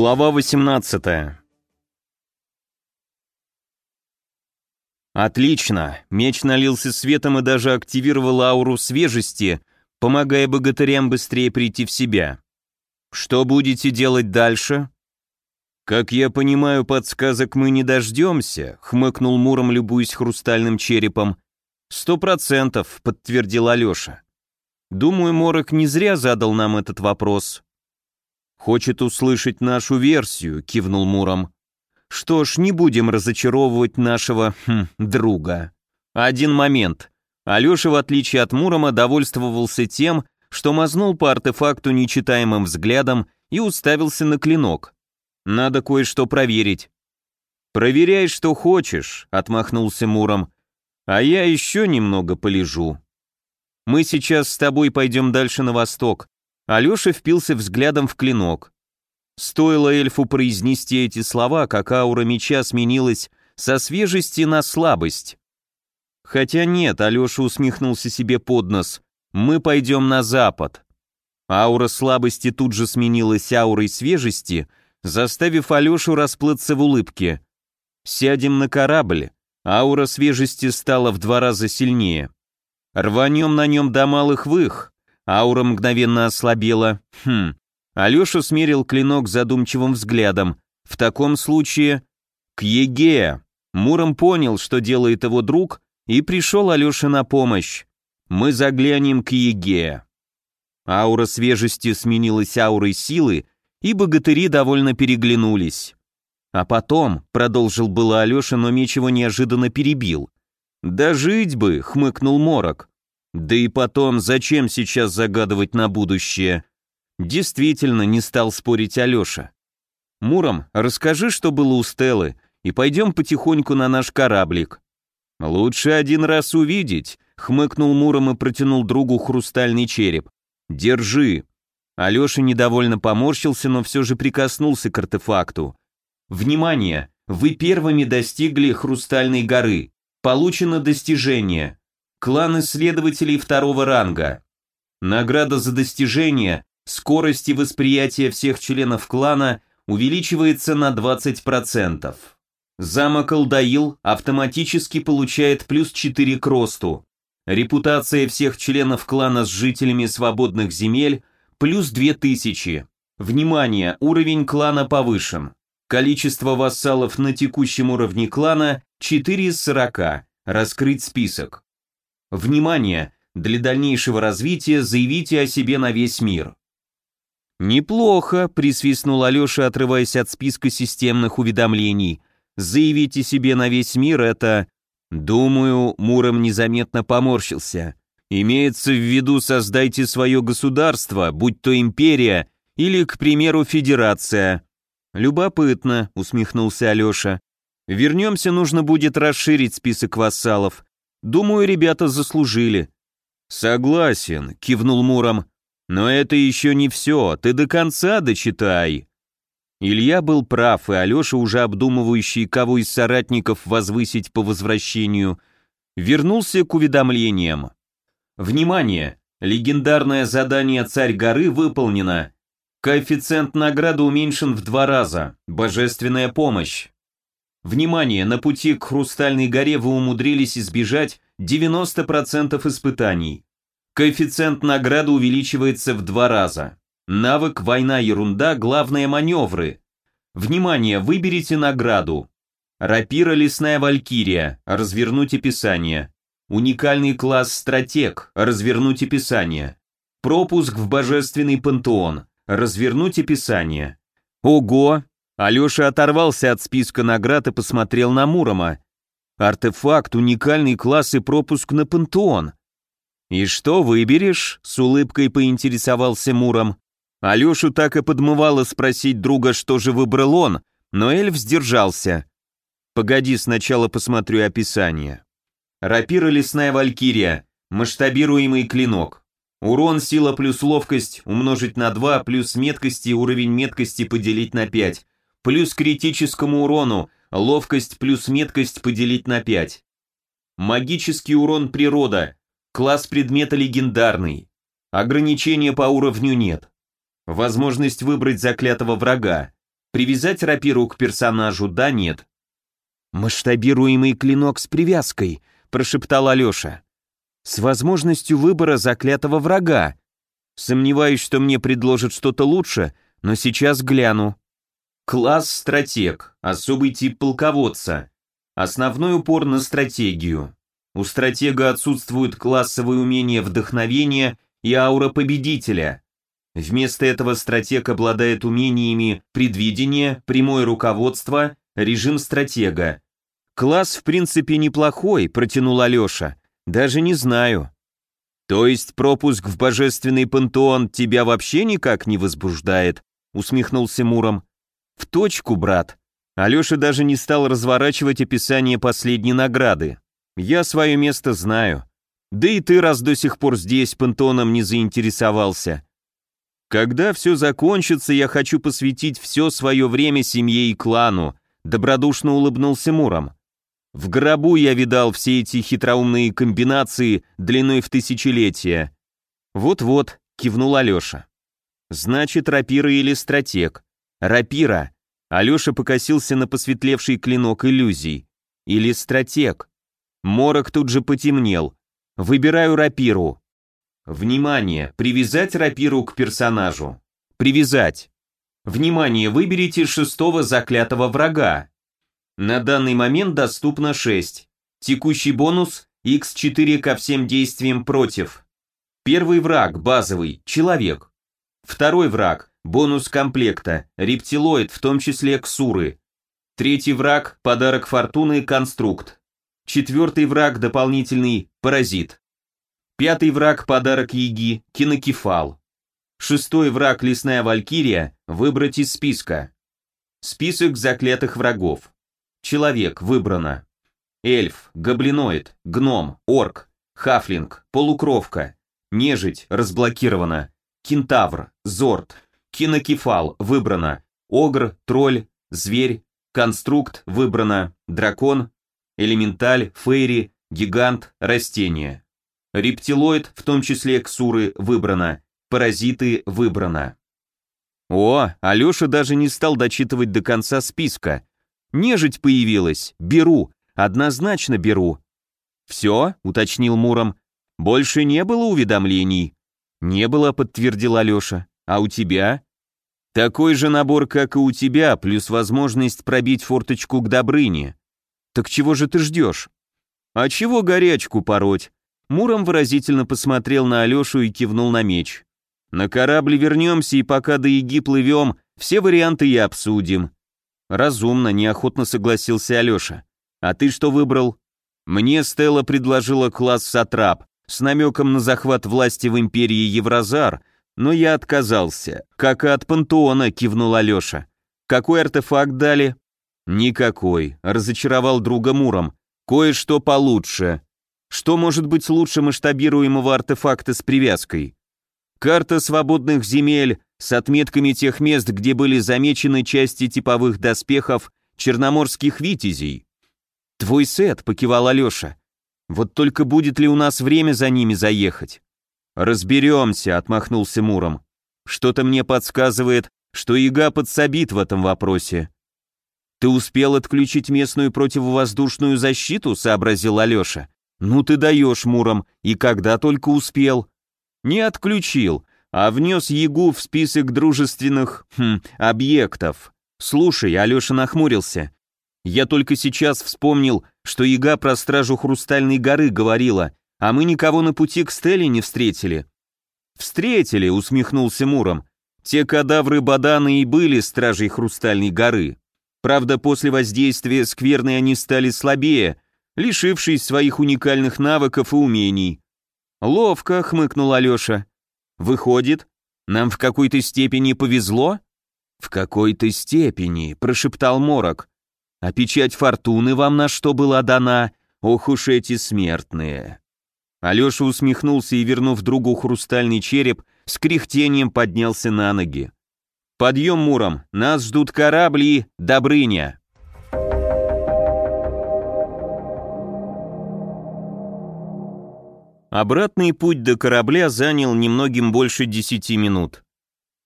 Глава 18 Отлично. Меч налился светом и даже активировал ауру свежести, помогая богатырям быстрее прийти в себя. Что будете делать дальше? Как я понимаю, подсказок мы не дождемся, хмыкнул Муром, любуясь хрустальным черепом. Сто процентов, подтвердил Алеша. Думаю, Морок не зря задал нам этот вопрос. Хочет услышать нашу версию, кивнул Муром. Что ж, не будем разочаровывать нашего хм, друга. Один момент. Алеша, в отличие от Мурома, довольствовался тем, что мазнул по артефакту нечитаемым взглядом и уставился на клинок. Надо кое-что проверить. «Проверяй, что хочешь», — отмахнулся Муром. «А я еще немного полежу». «Мы сейчас с тобой пойдем дальше на восток». Алеша впился взглядом в клинок. Стоило эльфу произнести эти слова, как аура меча сменилась со свежести на слабость. Хотя нет, Алеша усмехнулся себе под нос. Мы пойдем на запад. Аура слабости тут же сменилась аурой свежести, заставив Алешу расплыться в улыбке. Сядем на корабль. Аура свежести стала в два раза сильнее. Рванем на нем до малых вых. Аура мгновенно ослабела. Хм, Алеша смерил клинок задумчивым взглядом. В таком случае... К Еге. Муром понял, что делает его друг, и пришел Алёше на помощь. Мы заглянем к Еге. Аура свежести сменилась аурой силы, и богатыри довольно переглянулись. А потом, продолжил было Алёша, но меч его неожиданно перебил. «Да жить бы», — хмыкнул Морок. «Да и потом, зачем сейчас загадывать на будущее? Действительно, не стал спорить Алеша. «Муром, расскажи, что было у Стеллы, и пойдем потихоньку на наш кораблик». «Лучше один раз увидеть», — хмыкнул Муром и протянул другу хрустальный череп. «Держи». Алеша недовольно поморщился, но все же прикоснулся к артефакту. «Внимание! Вы первыми достигли Хрустальной горы. Получено достижение. Клан исследователей второго ранга. Награда за достижение скорость и восприятие всех членов клана увеличивается на 20%. Замок Алдаил автоматически получает плюс 4 к росту. Репутация всех членов клана с жителями свободных земель плюс 2000. Внимание, уровень клана повышен. Количество вассалов на текущем уровне клана 4 из 40. Раскрыть список. Внимание, для дальнейшего развития заявите о себе на весь мир. «Неплохо», — присвистнул Алеша, отрываясь от списка системных уведомлений. «Заявите себе на весь мир это...» Думаю, Муром незаметно поморщился. «Имеется в виду создайте свое государство, будь то империя или, к примеру, федерация». «Любопытно», — усмехнулся Алеша. «Вернемся, нужно будет расширить список вассалов. Думаю, ребята заслужили». «Согласен», — кивнул Муром. Но это еще не все, ты до конца дочитай. Илья был прав, и Алеша, уже обдумывающий, кого из соратников возвысить по возвращению, вернулся к уведомлениям. Внимание! Легендарное задание «Царь горы» выполнено. Коэффициент награды уменьшен в два раза. Божественная помощь. Внимание! На пути к Хрустальной горе вы умудрились избежать 90% испытаний. Коэффициент награды увеличивается в два раза. Навык «Война ерунда», главное маневры. Внимание, выберите награду. Рапира «Лесная валькирия», развернуть описание. Уникальный класс «Стратег», развернуть описание. Пропуск в божественный пантеон, развернуть описание. Ого! Алеша оторвался от списка наград и посмотрел на Мурома. Артефакт, уникальный класс и пропуск на пантеон. «И что выберешь?» — с улыбкой поинтересовался Муром. Алешу так и подмывало спросить друга, что же выбрал он, но эльф сдержался. «Погоди, сначала посмотрю описание». Рапира лесная валькирия, масштабируемый клинок. Урон, сила плюс ловкость умножить на 2, плюс меткости, уровень меткости поделить на 5, плюс критическому урону, ловкость плюс меткость поделить на 5. Магический урон природа, Класс предмета легендарный. Ограничения по уровню нет. Возможность выбрать заклятого врага. Привязать рапиру к персонажу, да, нет. «Масштабируемый клинок с привязкой», — прошептал Алеша. «С возможностью выбора заклятого врага. Сомневаюсь, что мне предложат что-то лучше, но сейчас гляну». Класс «Стратег», особый тип полководца. Основной упор на стратегию. У стратега отсутствуют классовые умения вдохновения и аура победителя. Вместо этого стратег обладает умениями предвидения, прямое руководство, режим стратега. Класс в принципе неплохой, протянул Алеша. Даже не знаю. То есть пропуск в божественный пантеон тебя вообще никак не возбуждает? Усмехнулся Муром. В точку, брат. Алеша даже не стал разворачивать описание последней награды. Я свое место знаю. Да и ты, раз до сих пор здесь, пантеоном не заинтересовался. Когда все закончится, я хочу посвятить все свое время семье и клану, добродушно улыбнулся Муром. В гробу я видал все эти хитроумные комбинации длиной в тысячелетия. Вот-вот, кивнул Алеша. Значит, рапира или стратег. Рапира. Алеша покосился на посветлевший клинок иллюзий. Или стратег. Морок тут же потемнел. Выбираю рапиру. Внимание! Привязать рапиру к персонажу. Привязать. Внимание! Выберите шестого заклятого врага. На данный момент доступно 6. Текущий бонус x4 ко всем действиям против. Первый враг, базовый, человек. Второй враг, бонус комплекта, рептилоид, в том числе ксуры. Третий враг, подарок фортуны, конструкт. Четвертый враг дополнительный – паразит. Пятый враг – подарок Еги – кинокефал. Шестой враг – лесная валькирия – выбрать из списка. Список заклятых врагов. Человек – выбрано. Эльф, гоблиноид, гном, орк, хафлинг, полукровка, нежить – разблокировано. Кентавр, зорд, кинокефал – выбрано. Огр, тролль, зверь, конструкт – выбрано. Дракон, элементаль, фейри, гигант, растение. Рептилоид, в том числе ксуры, выбрано. Паразиты выбрано. О, Алеша даже не стал дочитывать до конца списка. Нежить появилась, беру, однозначно беру. Все, уточнил Муром. Больше не было уведомлений? Не было, подтвердил Алеша. А у тебя? Такой же набор, как и у тебя, плюс возможность пробить форточку к Добрыне. Так чего же ты ждешь? А чего горячку пороть? Муром выразительно посмотрел на Алешу и кивнул на меч. На корабле вернемся и пока до Еги плывем, все варианты и обсудим. Разумно, неохотно согласился Алеша. А ты что выбрал? Мне Стелла предложила класс Сатрап с намеком на захват власти в империи Евразар, но я отказался. Как и от пантеона, кивнул Алеша. Какой артефакт дали? «Никакой», — разочаровал друга Муром. «Кое-что получше». Что может быть лучше масштабируемого артефакта с привязкой? Карта свободных земель с отметками тех мест, где были замечены части типовых доспехов черноморских витязей. «Твой сет», — покивал Алеша. «Вот только будет ли у нас время за ними заехать?» «Разберемся», — отмахнулся Муром. «Что-то мне подсказывает, что Ига подсобит в этом вопросе». «Ты успел отключить местную противовоздушную защиту?» — сообразил Алеша. «Ну ты даешь, Муром, и когда только успел?» «Не отключил, а внес Ягу в список дружественных, хм, объектов. Слушай, Алеша нахмурился. Я только сейчас вспомнил, что Яга про стражу Хрустальной горы говорила, а мы никого на пути к Стелле не встретили». «Встретили», — усмехнулся Муром. «Те кадавры Бадана и были стражей Хрустальной горы. Правда, после воздействия скверны они стали слабее, лишившись своих уникальных навыков и умений. «Ловко», — хмыкнул Алеша. «Выходит, нам в какой-то степени повезло?» «В какой-то степени», — прошептал Морок. «А печать фортуны вам на что была дана? Ох уж эти смертные!» Алеша усмехнулся и, вернув другу хрустальный череп, с кряхтением поднялся на ноги. Подъем Муром, нас ждут корабли, Добрыня. Обратный путь до корабля занял немногим больше десяти минут.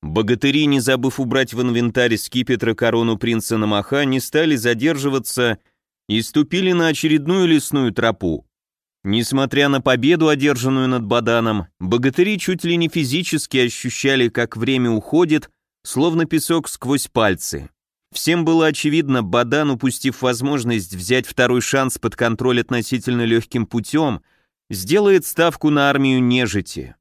Богатыри, не забыв убрать в инвентарь скипетра корону принца Намаха, не стали задерживаться и ступили на очередную лесную тропу. Несмотря на победу, одержанную над Баданом, богатыри чуть ли не физически ощущали, как время уходит, словно песок сквозь пальцы. Всем было очевидно, Бадан, упустив возможность взять второй шанс под контроль относительно легким путем, сделает ставку на армию нежити.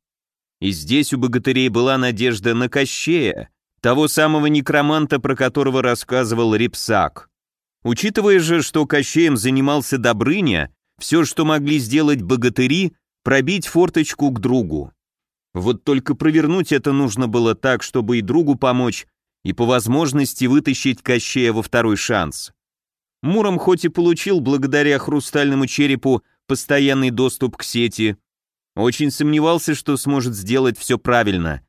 И здесь у богатырей была надежда на Кощея, того самого некроманта, про которого рассказывал Рипсак. Учитывая же, что Кощеем занимался Добрыня, все, что могли сделать богатыри, пробить форточку к другу. Вот только провернуть это нужно было так, чтобы и другу помочь, и по возможности вытащить Кощея во второй шанс. Муром хоть и получил благодаря хрустальному черепу постоянный доступ к сети, очень сомневался, что сможет сделать все правильно.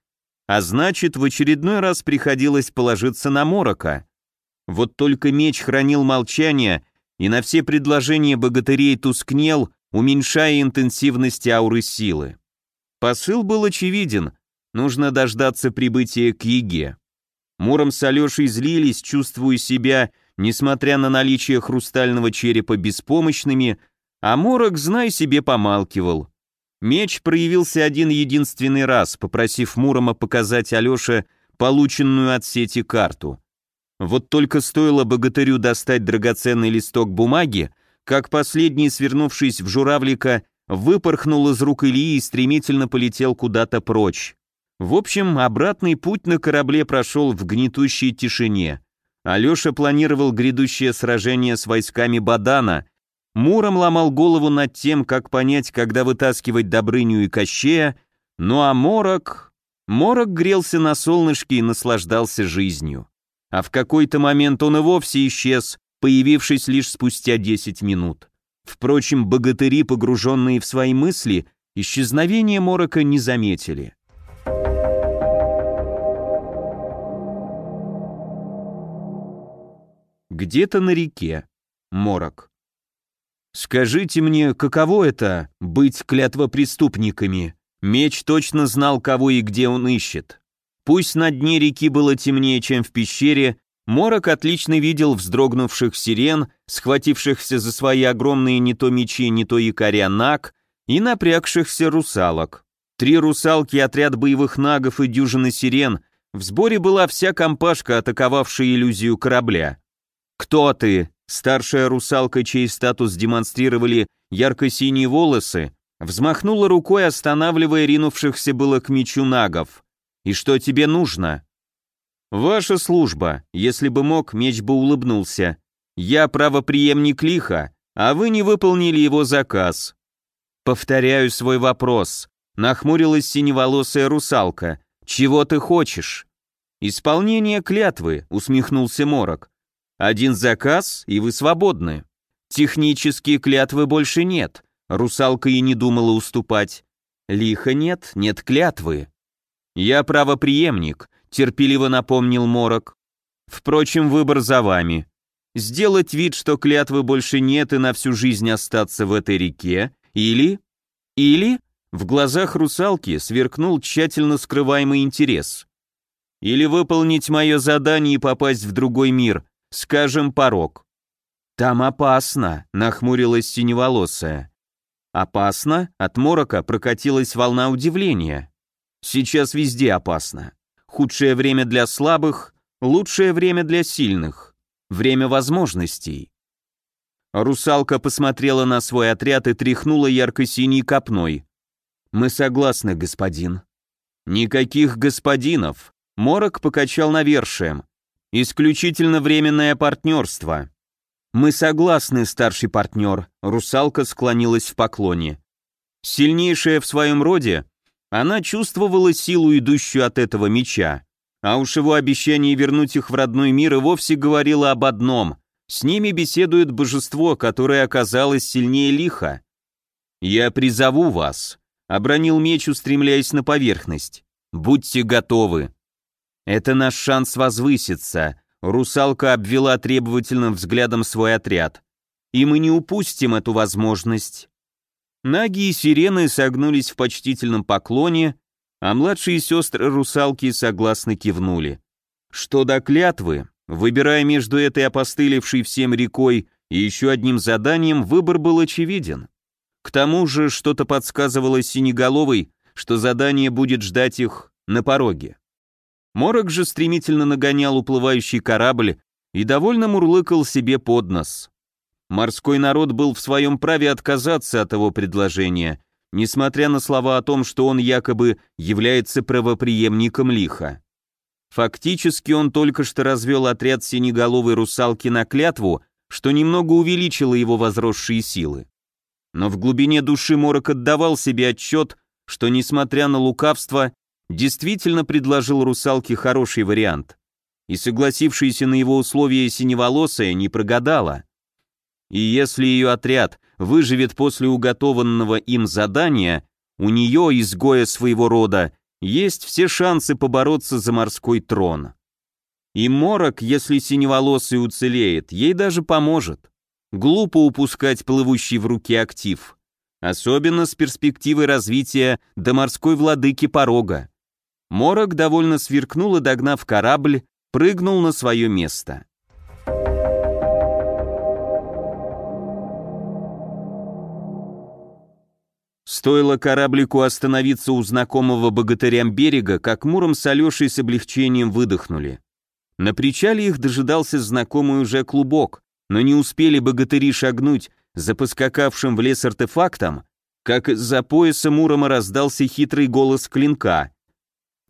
А значит, в очередной раз приходилось положиться на Морока. Вот только меч хранил молчание и на все предложения богатырей тускнел, уменьшая интенсивность ауры силы. Посыл был очевиден, нужно дождаться прибытия к Еге. Муром с Алешей злились, чувствуя себя, несмотря на наличие хрустального черепа, беспомощными, а Морок, знай себе, помалкивал. Меч проявился один единственный раз, попросив Мурома показать Алёше полученную от сети карту. Вот только стоило богатырю достать драгоценный листок бумаги, как последний, свернувшись в журавлика, выпорхнул из рук Ильи и стремительно полетел куда-то прочь. В общем, обратный путь на корабле прошел в гнетущей тишине. Алеша планировал грядущее сражение с войсками Бадана, Муром ломал голову над тем, как понять, когда вытаскивать Добрыню и Кощея, ну а Морок... Морок грелся на солнышке и наслаждался жизнью. А в какой-то момент он и вовсе исчез, появившись лишь спустя 10 минут. Впрочем, богатыри, погруженные в свои мысли, исчезновение Морока не заметили. Где-то на реке. Морок. «Скажите мне, каково это — быть клятвопреступниками?» Меч точно знал, кого и где он ищет. Пусть на дне реки было темнее, чем в пещере, Морок отлично видел вздрогнувших сирен, схватившихся за свои огромные не то мечи, не то якоря наг, и напрягшихся русалок. Три русалки, отряд боевых нагов и дюжины сирен, в сборе была вся компашка, атаковавшая иллюзию корабля. «Кто ты?» Старшая русалка, чей статус демонстрировали ярко-синие волосы, взмахнула рукой, останавливая ринувшихся было к мечу нагов. «И что тебе нужно?» «Ваша служба. Если бы мог, меч бы улыбнулся. Я правоприемник лиха, а вы не выполнили его заказ». «Повторяю свой вопрос», — нахмурилась синеволосая русалка. «Чего ты хочешь?» «Исполнение клятвы», — усмехнулся Морок. Один заказ, и вы свободны. Технические клятвы больше нет. Русалка и не думала уступать. Лиха нет, нет клятвы. Я правоприемник, терпеливо напомнил Морок. Впрочем, выбор за вами. Сделать вид, что клятвы больше нет и на всю жизнь остаться в этой реке, или... Или... В глазах русалки сверкнул тщательно скрываемый интерес. Или выполнить мое задание и попасть в другой мир, скажем, порог. Там опасно, нахмурилась синеволосая. Опасно? От морока прокатилась волна удивления. Сейчас везде опасно. Худшее время для слабых, лучшее время для сильных. Время возможностей. Русалка посмотрела на свой отряд и тряхнула ярко-синей копной. «Мы согласны, господин». «Никаких господинов», — Морок покачал навершием. Исключительно временное партнерство. Мы согласны, старший партнер, русалка склонилась в поклоне. Сильнейшая в своем роде, она чувствовала силу, идущую от этого меча. А уж его обещание вернуть их в родной мир и вовсе говорило об одном. С ними беседует божество, которое оказалось сильнее лиха. «Я призову вас», — обронил меч, устремляясь на поверхность. «Будьте готовы». Это наш шанс возвыситься. Русалка обвела требовательным взглядом свой отряд. И мы не упустим эту возможность. Наги и сирены согнулись в почтительном поклоне, а младшие сестры русалки согласно кивнули. Что до клятвы, выбирая между этой опостылевшей всем рекой и еще одним заданием, выбор был очевиден. К тому же что-то подсказывало Синеголовой, что задание будет ждать их на пороге. Морок же стремительно нагонял уплывающий корабль и довольно мурлыкал себе под нос. Морской народ был в своем праве отказаться от его предложения, несмотря на слова о том, что он якобы является правоприемником лиха. Фактически он только что развел отряд синеголовой русалки на клятву, что немного увеличило его возросшие силы. Но в глубине души Морок отдавал себе отчет, что, несмотря на лукавство, действительно предложил русалке хороший вариант. И согласившаяся на его условия синеволосая не прогадала. И если ее отряд выживет после уготованного им задания, у нее, изгоя своего рода, есть все шансы побороться за морской трон. И Морок, если синеволосый уцелеет, ей даже поможет. Глупо упускать плывущий в руки актив. Особенно с перспективой развития до морской владыки порога. Морок довольно сверкнул и, догнав корабль, прыгнул на свое место. Стоило кораблику остановиться у знакомого богатырям берега, как Муром с Алешей с облегчением выдохнули. На причале их дожидался знакомый уже клубок, но не успели богатыри шагнуть за поскакавшим в лес артефактом, как из-за пояса Мурома раздался хитрый голос клинка.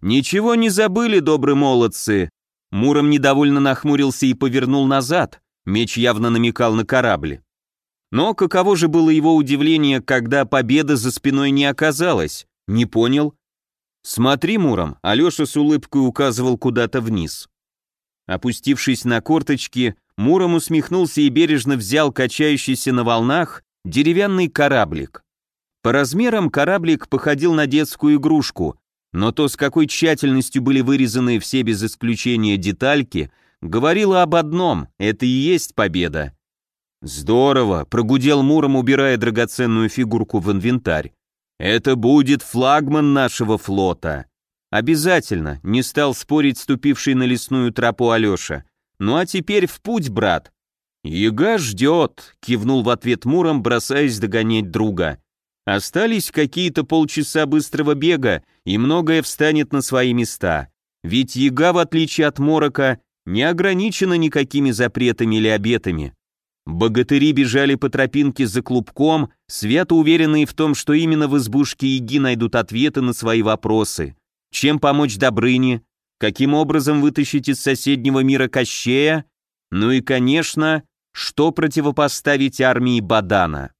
«Ничего не забыли, добрые молодцы!» Муром недовольно нахмурился и повернул назад, меч явно намекал на корабль. Но каково же было его удивление, когда победа за спиной не оказалась? Не понял? «Смотри, Муром», — Алеша с улыбкой указывал куда-то вниз. Опустившись на корточки, Муром усмехнулся и бережно взял качающийся на волнах деревянный кораблик. По размерам кораблик походил на детскую игрушку, но то, с какой тщательностью были вырезаны все без исключения детальки, говорило об одном — это и есть победа. «Здорово!» — прогудел Муром, убирая драгоценную фигурку в инвентарь. «Это будет флагман нашего флота!» «Обязательно!» — не стал спорить ступивший на лесную тропу Алеша. «Ну а теперь в путь, брат!» «Яга ждет!» — кивнул в ответ Муром, бросаясь догонять друга. Остались какие-то полчаса быстрого бега, и многое встанет на свои места. Ведь яга, в отличие от морока, не ограничена никакими запретами или обетами. Богатыри бежали по тропинке за клубком, свято уверенные в том, что именно в избушке яги найдут ответы на свои вопросы. Чем помочь Добрыне? Каким образом вытащить из соседнего мира Кощея? Ну и, конечно, что противопоставить армии Бадана?